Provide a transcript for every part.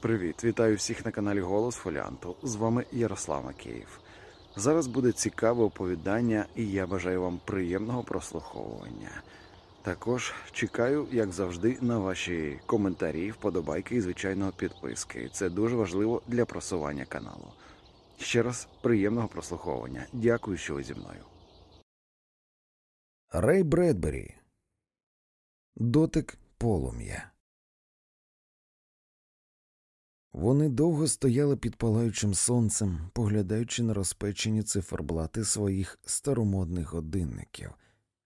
Привіт, вітаю всіх на каналі Голос Фоліанту. З вами Ярослав Макеєв. Зараз буде цікаве оповідання, і я бажаю вам приємного прослуховування. Також чекаю, як завжди, на ваші коментарі, вподобайки і, звичайно, підписки. Це дуже важливо для просування каналу. Ще раз приємного прослуховування. Дякую, що ви зі мною. Рей Бредбері. Дотик полум'я. Вони довго стояли під палаючим сонцем, поглядаючи на розпечені циферблати своїх старомодних годинників,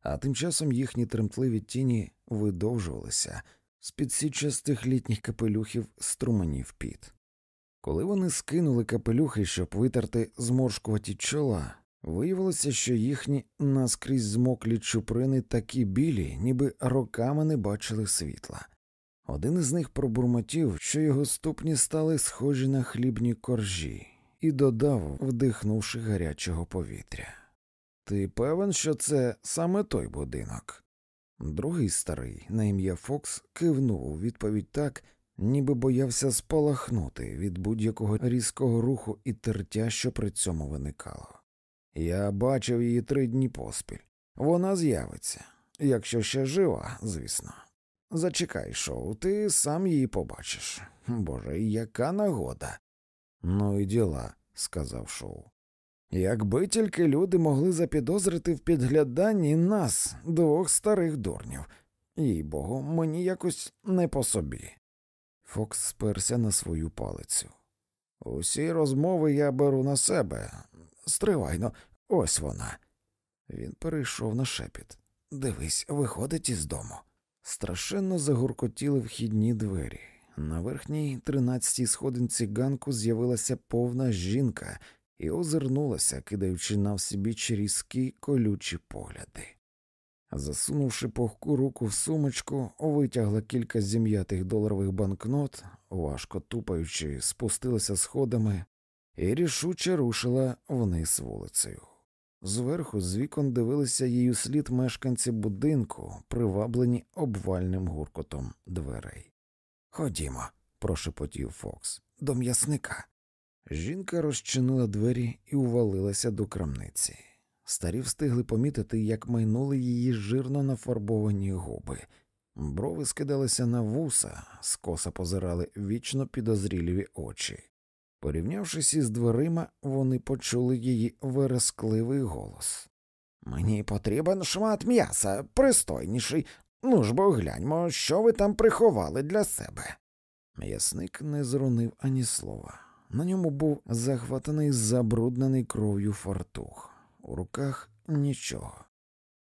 а тим часом їхні тремтливі тіні видовжувалися з під січастих літніх капелюхів струменів піт. Коли вони скинули капелюхи, щоб витерти зморшкуваті чола, виявилося, що їхні наскрізь змоклі чуприни такі білі, ніби роками не бачили світла. Один із них пробурмотів, що його ступні стали схожі на хлібні коржі, і додав, вдихнувши гарячого повітря. Ти певен, що це саме той будинок? Другий старий, на ім'я Фокс, кивнув у відповідь так, ніби боявся спалахнути від будь-якого різкого руху і тертя, що при цьому виникало. Я бачив її три дні поспіль. Вона з'явиться, якщо ще жива, звісно. Зачекай, шоу, ти сам її побачиш. Боже, яка нагода. Ну і діла, сказав шоу. Якби тільки люди могли запідозрити в підгляданні нас, двох старих дурнів, їй богу, мені якось не по собі. Фокс сперся на свою палицю. Усі розмови я беру на себе. Стривайно, ось вона. Він перейшов на шепіт. Дивись, виходить із дому. Страшенно загуркотіли вхідні двері. На верхній тринадцятій сходинці ганку з'явилася повна жінка і озирнулася, кидаючи на всібіч різкі колючі погляди. Засунувши пухку руку в сумочку, витягла кілька зім'ятих доларових банкнот, важко тупаючи, спустилася сходами і рішуче рушила вниз вулицею. Зверху з вікон дивилися її слід мешканці будинку, приваблені обвальним гуркотом дверей. Ходімо, прошепотів Фокс, до м'ясника. Жінка розчинила двері і увалилася до крамниці. Старі встигли помітити, як майнули її жирно нафарбовані губи. Брови скидалися на вуса, скоса позирали вічно підозріливі очі. Порівнявшись із дверима, вони почули її верескливий голос. Мені потрібен шмат м'яса, пристойніший. Ну ж бо гляньмо, що ви там приховали для себе. М'ясник не зрунив ані слова. На ньому був захватаний забруднений кров'ю фартух, у руках нічого.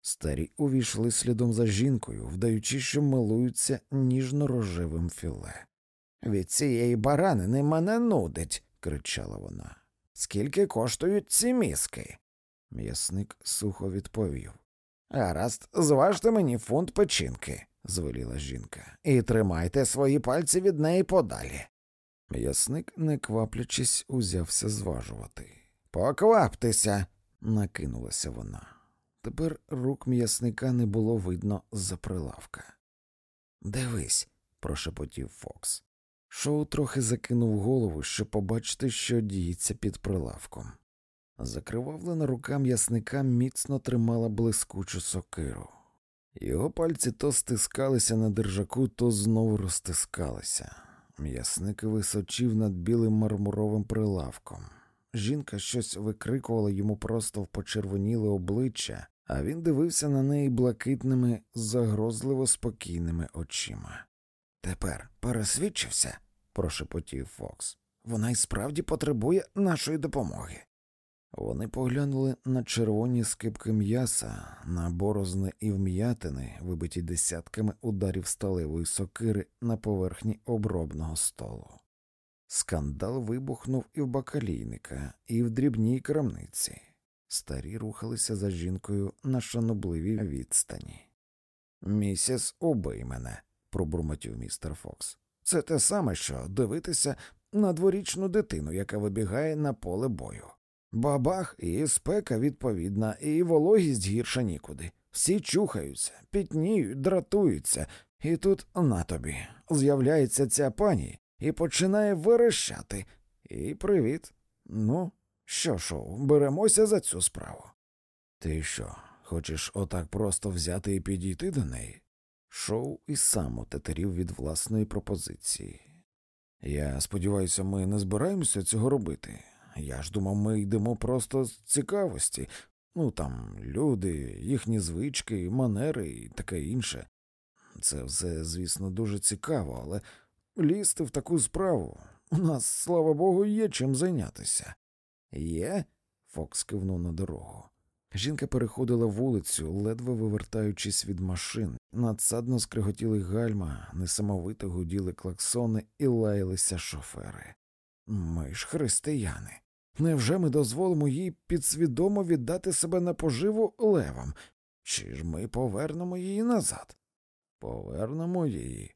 Старі увійшли слідом за жінкою, вдаючи, що милуються ніжно рожевим філе. Від цієї баранини мене нудить, кричала вона. Скільки коштують ці мізки? М'ясник сухо відповів. Гаразд, зважте мені фунт печінки, звеліла жінка, і тримайте свої пальці від неї подалі. М'ясник, не кваплячись, узявся зважувати. Покваптеся, накинулася вона. Тепер рук м'ясника не було видно з-за прилавка. Дивись, прошепотів Фокс. Шоу трохи закинув голову, щоб побачити, що діється під прилавком. Закривавлена рука м'ясника міцно тримала блискучу сокиру. Його пальці то стискалися на держаку, то знову розтискалися. М'ясник височив над білим мармуровим прилавком. Жінка щось викрикувала йому просто в почервоніле обличчя, а він дивився на неї блакитними, загрозливо спокійними очима. Тепер пересвідчився, прошепотів Фокс. Вона й справді потребує нашої допомоги. Вони поглянули на червоні скипки м'яса, на борозни і вм'ятини, вибиті десятками ударів сталевої сокири на поверхні обробного столу. Скандал вибухнув і в бакалійника, і в дрібній крамниці. Старі рухалися за жінкою на шанобливій відстані. Місіс, убий мене, пробурмотів містер Фокс. Це те саме, що дивитися на дворічну дитину, яка вибігає на поле бою. Бабах і спека відповідна, і вологість гірша нікуди. Всі чухаються, пітніють, дратуються, і тут на тобі з'являється ця пані і починає верещати. І привіт. Ну, що ж, беремося за цю справу. Ти що, хочеш отак просто взяти і підійти до неї? Шоу і сам отетерів від власної пропозиції. Я сподіваюся, ми не збираємося цього робити. Я ж думав, ми йдемо просто з цікавості. Ну там люди, їхні звички, манери і таке інше. Це все, звісно, дуже цікаво, але лізти в таку справу у нас, слава Богу, є чим зайнятися. Є? Фокс кивнув на дорогу. Жінка переходила вулицю, ледве вивертаючись від машин. Надсадно скриготіли гальма, несамовито гуділи клаксони і лаялися шофери. Ми ж християни. Невже ми дозволимо їй підсвідомо віддати себе на поживу левам? Чи ж ми повернемо її назад? Повернемо її.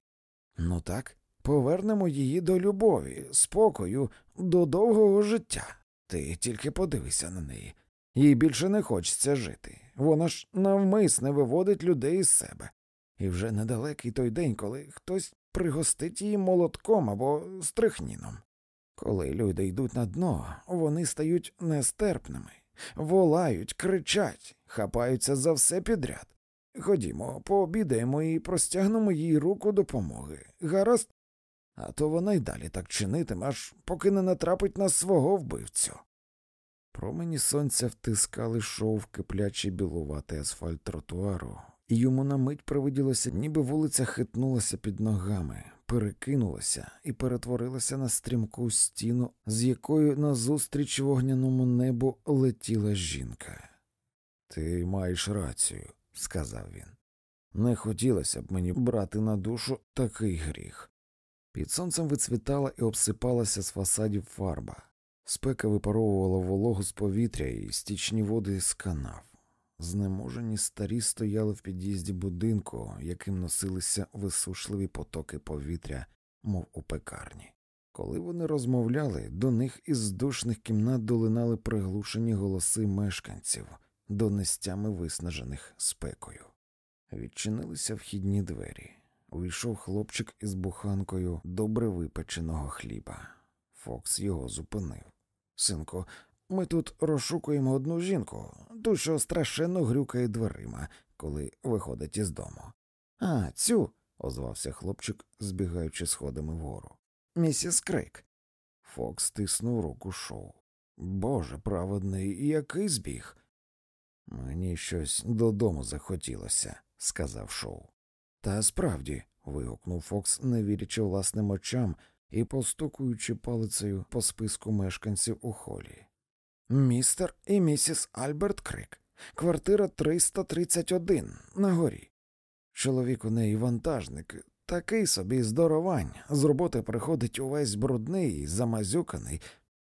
Ну так, повернемо її до любові, спокою, до довгого життя. Ти тільки подивися на неї. Їй більше не хочеться жити. Вона ж навмисне виводить людей із себе. І вже недалекий той день, коли хтось пригостить її молотком або стрихніном. Коли люди йдуть на дно, вони стають нестерпними, волають, кричать, хапаються за все підряд. Ходімо, пообідаємо і простягнемо їй руку допомоги. Гаразд? А то вона й далі так чинитиме, аж поки не натрапить на свого вбивцю. Промені сонця втискали шов киплячий білуватий асфальт тротуару, і йому на мить привиділося, ніби вулиця хитнулася під ногами, перекинулася і перетворилася на стрімку стіну, з якою назустріч вогняному небу летіла жінка. Ти маєш рацію, сказав він. Не хотілося б мені брати на душу такий гріх. Під сонцем вицвітала і обсипалася з фасадів фарба. Спека випаровувала вологу з повітря і стічні води з канав. Знеможені старі стояли в під'їзді будинку, яким носилися висушливі потоки повітря, мов у пекарні. Коли вони розмовляли, до них із душних кімнат долинали приглушені голоси мешканців, донестями виснажених спекою. Відчинилися вхідні двері. Увійшов хлопчик із буханкою добре випеченого хліба. Фокс його зупинив. Синку, ми тут розшукуємо одну жінку, ту, що страшенно грюкає дверима, коли виходить із дому. А, цю, озвався хлопчик, збігаючи сходами вгору. Місіс Крейк. Фокс стиснув руку Шоу. Боже праведний, який збіг. Мені щось додому захотілося, сказав шоу. Та справді. вигукнув Фокс, не вірячи власним очам і постукуючи палицею по списку мешканців у холі. Містер і місіс Альберт Крик, квартира 331 на горі. Чоловік у неї вантажник, такий собі здоровань, з роботи приходить увесь брудний замазюканий.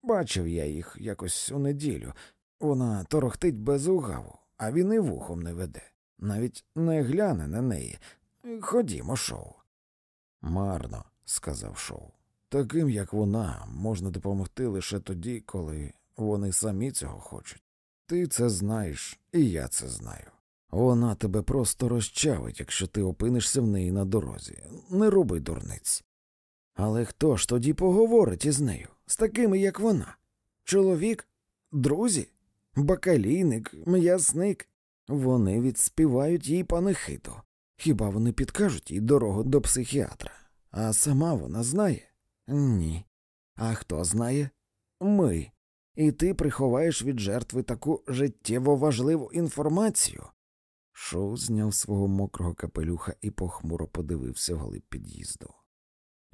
Бачив я їх якось у неділю. Вона торохтить без угаву, а він і вухом не веде. Навіть не гляне на неї. Ходімо, шоу. Марно, сказав шоу. Таким, як вона, можна допомогти лише тоді, коли вони самі цього хочуть. Ти це знаєш, і я це знаю. Вона тебе просто розчавить, якщо ти опинишся в неї на дорозі. Не роби дурниць. Але хто ж тоді поговорить із нею, з такими, як вона? Чоловік, друзі, бакалійник, м'ясник. Вони відспівають їй панихиду. Хіба вони підкажуть їй дорогу до психіатра? А сама вона знає? Ні. А хто знає? Ми. І ти приховаєш від жертви таку життєво важливу інформацію. Шоу зняв свого мокрого капелюха і похмуро подивився вглиб під'їзду.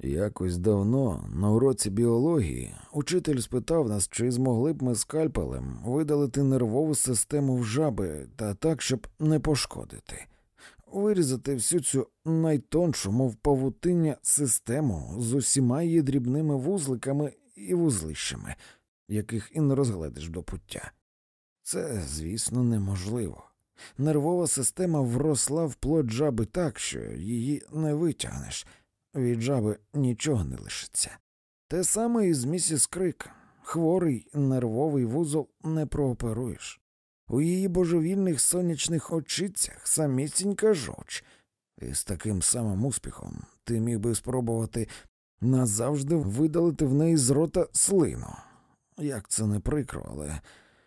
Якось давно, на уроці біології, учитель спитав нас, чи змогли б ми скальпелем видалити нервову систему в жаби та так, щоб не пошкодити вирізати всю цю найтоншу, мов павутиння, систему з усіма її дрібними вузликами і вузлищами, яких і не розгледиш до пуття. Це, звісно, неможливо. Нервова система вросла в плоть жаби так, що її не витягнеш, від жаби нічого не лишиться. Те саме і з місіс Крик. Хворий нервовий вузол не прооперуєш. У її божевільних сонячних очицях самісінька жоч, і з таким самим успіхом ти міг би спробувати назавжди видалити в неї з рота слину. Як це не прикро, але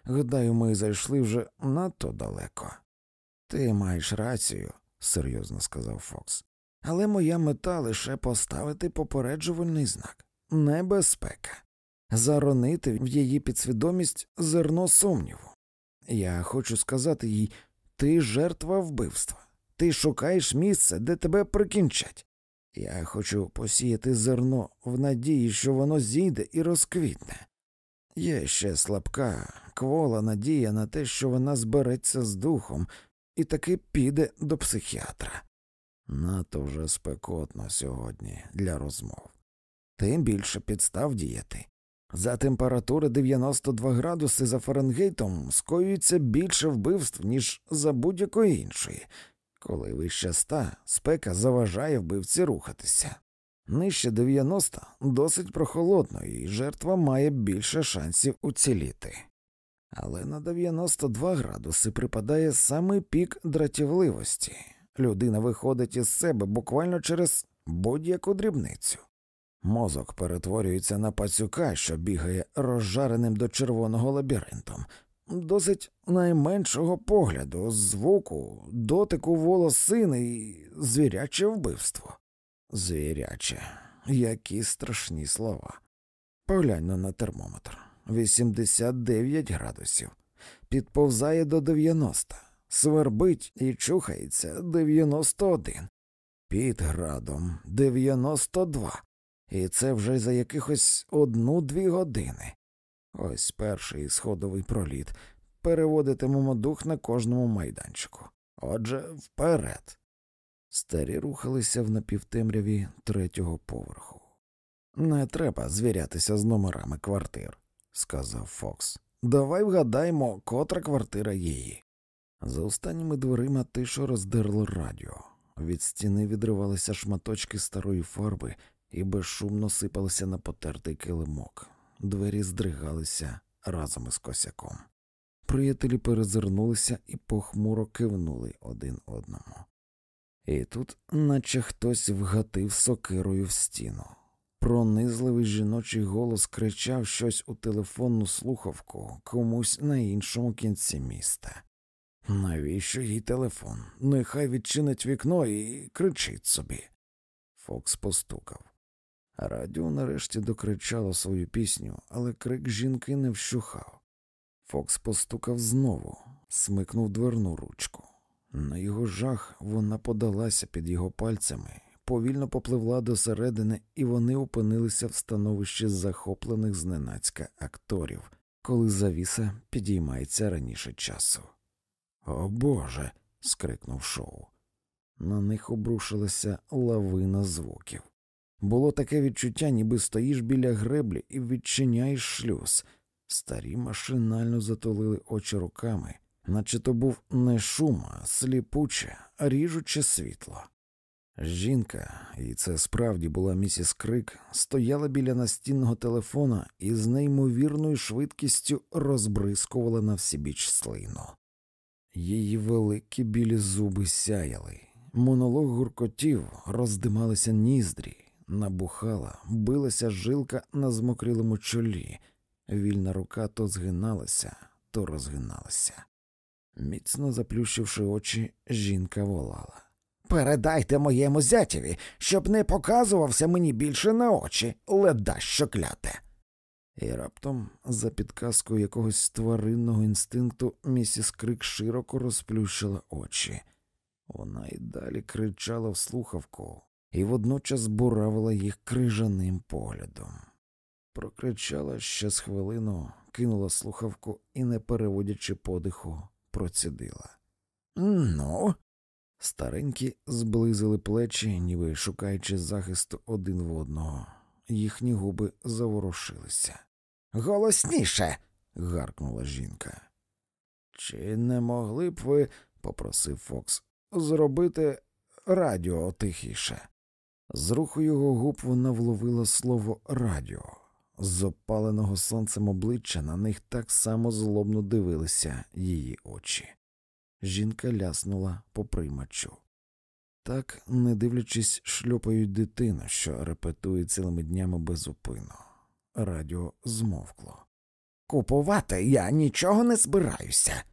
гадаю, ми зайшли вже надто далеко. Ти маєш рацію, серйозно сказав Фокс. Але моя мета лише поставити попереджувальний знак небезпека, заронити в її підсвідомість зерно сумніву. Я хочу сказати їй ти жертва вбивства, ти шукаєш місце, де тебе прикінчать. Я хочу посіяти зерно в надії, що воно зійде і розквітне. Є ще слабка, квола надія на те, що вона збереться з духом і таки піде до психіатра. Надто вже спекотно сьогодні для розмов. Тим більше підстав діяти. За температури 92 градуси за Фаренгейтом скоюється більше вбивств, ніж за будь-якої іншої. Коли вище ста, спека заважає вбивці рухатися. Нижче 90 досить прохолодно, і жертва має більше шансів уціліти. Але на 92 градуси припадає самий пік дратівливості. Людина виходить із себе буквально через будь-яку дрібницю. Мозок перетворюється на пацюка, що бігає розжареним до червоного лабіринтом, досить найменшого погляду, звуку, дотику волосини і звіряче вбивство. Звіряче, які страшні слова. Погляньмо на термометр 89 градусів, підповзає до 90, свербить і чухається 91, під градом 92. І це вже за якихось одну-дві години. Ось перший сходовий проліт. Переводитимемо дух на кожному майданчику. Отже, вперед. Старі рухалися в напівтемряві третього поверху. Не треба звірятися з номерами квартир, сказав Фокс. Давай вгадаємо, котра квартира її. За останніми дверима тишо роздерло радіо. Від стіни відривалися шматочки старої фарби і безшумно сипалися на потертий килимок. Двері здригалися разом із косяком. Приятелі перезирнулися і похмуро кивнули один одному. І тут, наче хтось вгатив сокирою в стіну. Пронизливий жіночий голос кричав щось у телефонну слухавку комусь на іншому кінці міста. Навіщо їй телефон? Нехай відчинить вікно і кричить собі. Фокс постукав. Радіо нарешті докричало свою пісню, але крик жінки не вщухав. Фокс постукав знову, смикнув дверну ручку. На його жах вона подалася під його пальцями, повільно попливла до середини, і вони опинилися в становищі захоплених зненацька акторів, коли завіса підіймається раніше часу. О Боже. скрикнув шоу. На них обрушилася лавина звуків. Було таке відчуття, ніби стоїш біля греблі і відчиняєш шлюз. Старі машинально затулили очі руками, наче то був не шум, а сліпуче, ріжуче світло. Жінка, і це справді була місіс Крик, стояла біля настінного телефона і з неймовірною швидкістю розбризкувала на всібіч слину. Її великі білі зуби сяяли, монолог гуркотів, роздималися ніздрі, набухала, билася жилка на змокрілому чолі, вільна рука то згиналася, то розгиналася. Міцно заплющивши очі, жінка волала. Передайте моєму зятєві, щоб не показувався мені більше на очі, леда що кляте. І раптом, за підказкою якогось тваринного інстинкту, місіс Крик широко розплющила очі. Вона й далі кричала в слухавку і водночас буравила їх крижаним поглядом. Прокричала ще з хвилину, кинула слухавку і, не переводячи подиху, процідила. Ну. Старенькі зблизили плечі, ніби шукаючи захисту один в одного. Їхні губи заворушилися. Голосніше. гаркнула жінка. Чи не могли б ви, попросив Фокс, зробити радіо тихіше? З руху його губ вона вловила слово радіо. З опаленого сонцем обличчя на них так само злобно дивилися її очі. Жінка ляснула по приймачу. Так, не дивлячись, шльопають дитину, що репетує цілими днями безупину. Радіо змовкло. Купувати я нічого не збираюся.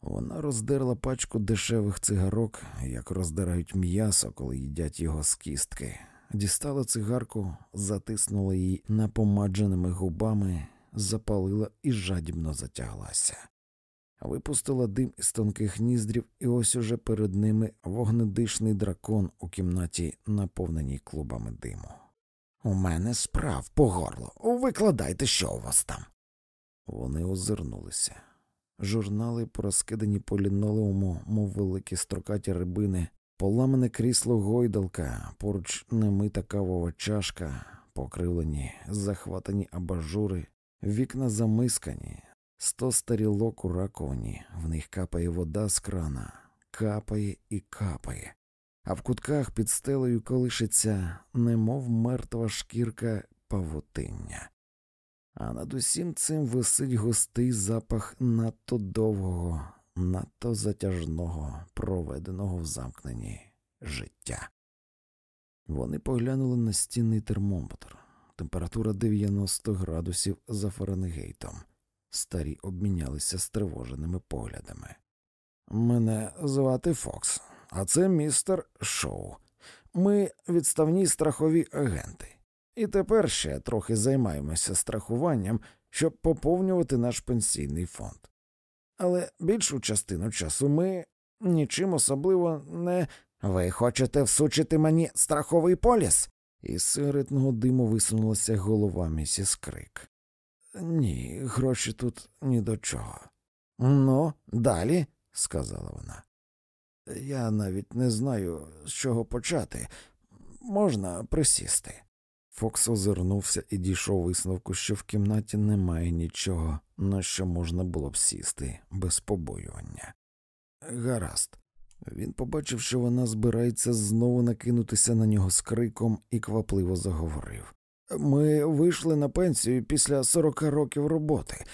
Вона роздерла пачку дешевих цигарок, як роздирають м'ясо, коли їдять його з кістки. Дістала цигарку, затиснула її напомадженими губами, запалила і жадібно затяглася. Випустила дим із тонких ніздрів, і ось уже перед ними вогнедишний дракон у кімнаті, наповненій клубами диму. У мене справ по горло. Викладайте, що у вас там. Вони озирнулися. Журнали, порозкидані по лінолеуму, мов великі строкаті рибини, поламане крісло гойдалка, поруч немита кавова чашка, покривлені, захватані абажури, вікна замискані, сто старілок у раковині, в них капає вода з крана, капає і капає, а в кутках під стелею колишиться, немов мертва шкірка павутиння. А над усім цим висить густий запах надто довгого, надто затяжного, проведеного в замкненні життя. Вони поглянули на стінний термометр. Температура 90 градусів за Фаренгейтом. Старі обмінялися стривоженими поглядами. Мене звати Фокс, а це містер Шоу. Ми відставні страхові агенти. І тепер ще трохи займаємося страхуванням, щоб поповнювати наш пенсійний фонд. Але більшу частину часу ми нічим особливо не. Ви хочете всучити мені страховий поліс? Із сигаретного диму висунулася голова місіс Крик. Ні, гроші тут ні до чого. Ну, далі, сказала вона. Я навіть не знаю, з чого почати. Можна присісти. Фокс озирнувся і дійшов висновку, що в кімнаті немає нічого, на що можна було б сісти без побоювання. Гаразд. Він побачив, що вона збирається знову накинутися на нього з криком і квапливо заговорив. Ми вийшли на пенсію після сорока років роботи.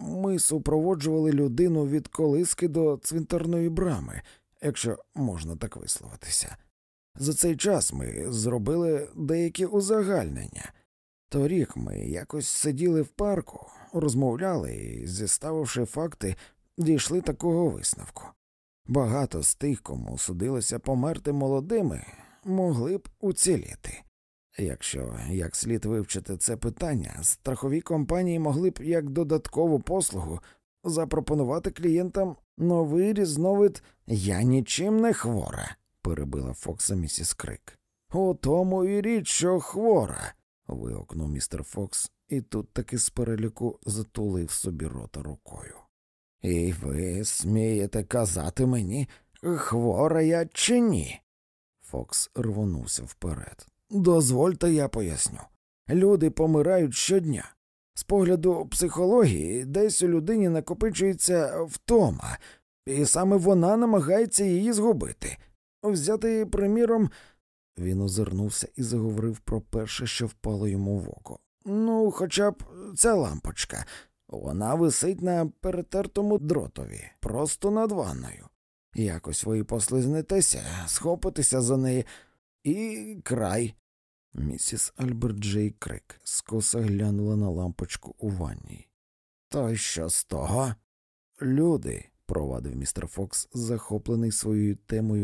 Ми супроводжували людину від колиски до цвинтарної брами, якщо можна так висловитися. За цей час ми зробили деякі узагальнення. Торік ми якось сиділи в парку, розмовляли і, зіставивши факти, дійшли такого висновку. Багато з тих, кому судилося померти молодими, могли б уціліти. Якщо як слід вивчити це питання, страхові компанії могли б як додаткову послугу запропонувати клієнтам новий різновид Я нічим не хвора перебила Фокса місіс Крик. У тому і річ, що хвора. вигукнув містер Фокс і тут таки з переліку затулив собі рота рукою. І ви смієте казати мені, хвора я чи ні? Фокс рвонувся вперед. Дозвольте, я поясню. Люди помирають щодня. З погляду психології, десь у людині накопичується втома, і саме вона намагається її згубити. Взяти, приміром, він озирнувся і заговорив про перше, що впало йому в око. Ну, хоча б ця лампочка. Вона висить на перетертому дротові, просто над ванною. Якось ви послизнетеся, схопитеся за неї і край. Місіс Альберт Джей Крик скоса глянула на лампочку у ванні. То що з того? Люди, провадив містер Фокс, захоплений своєю темою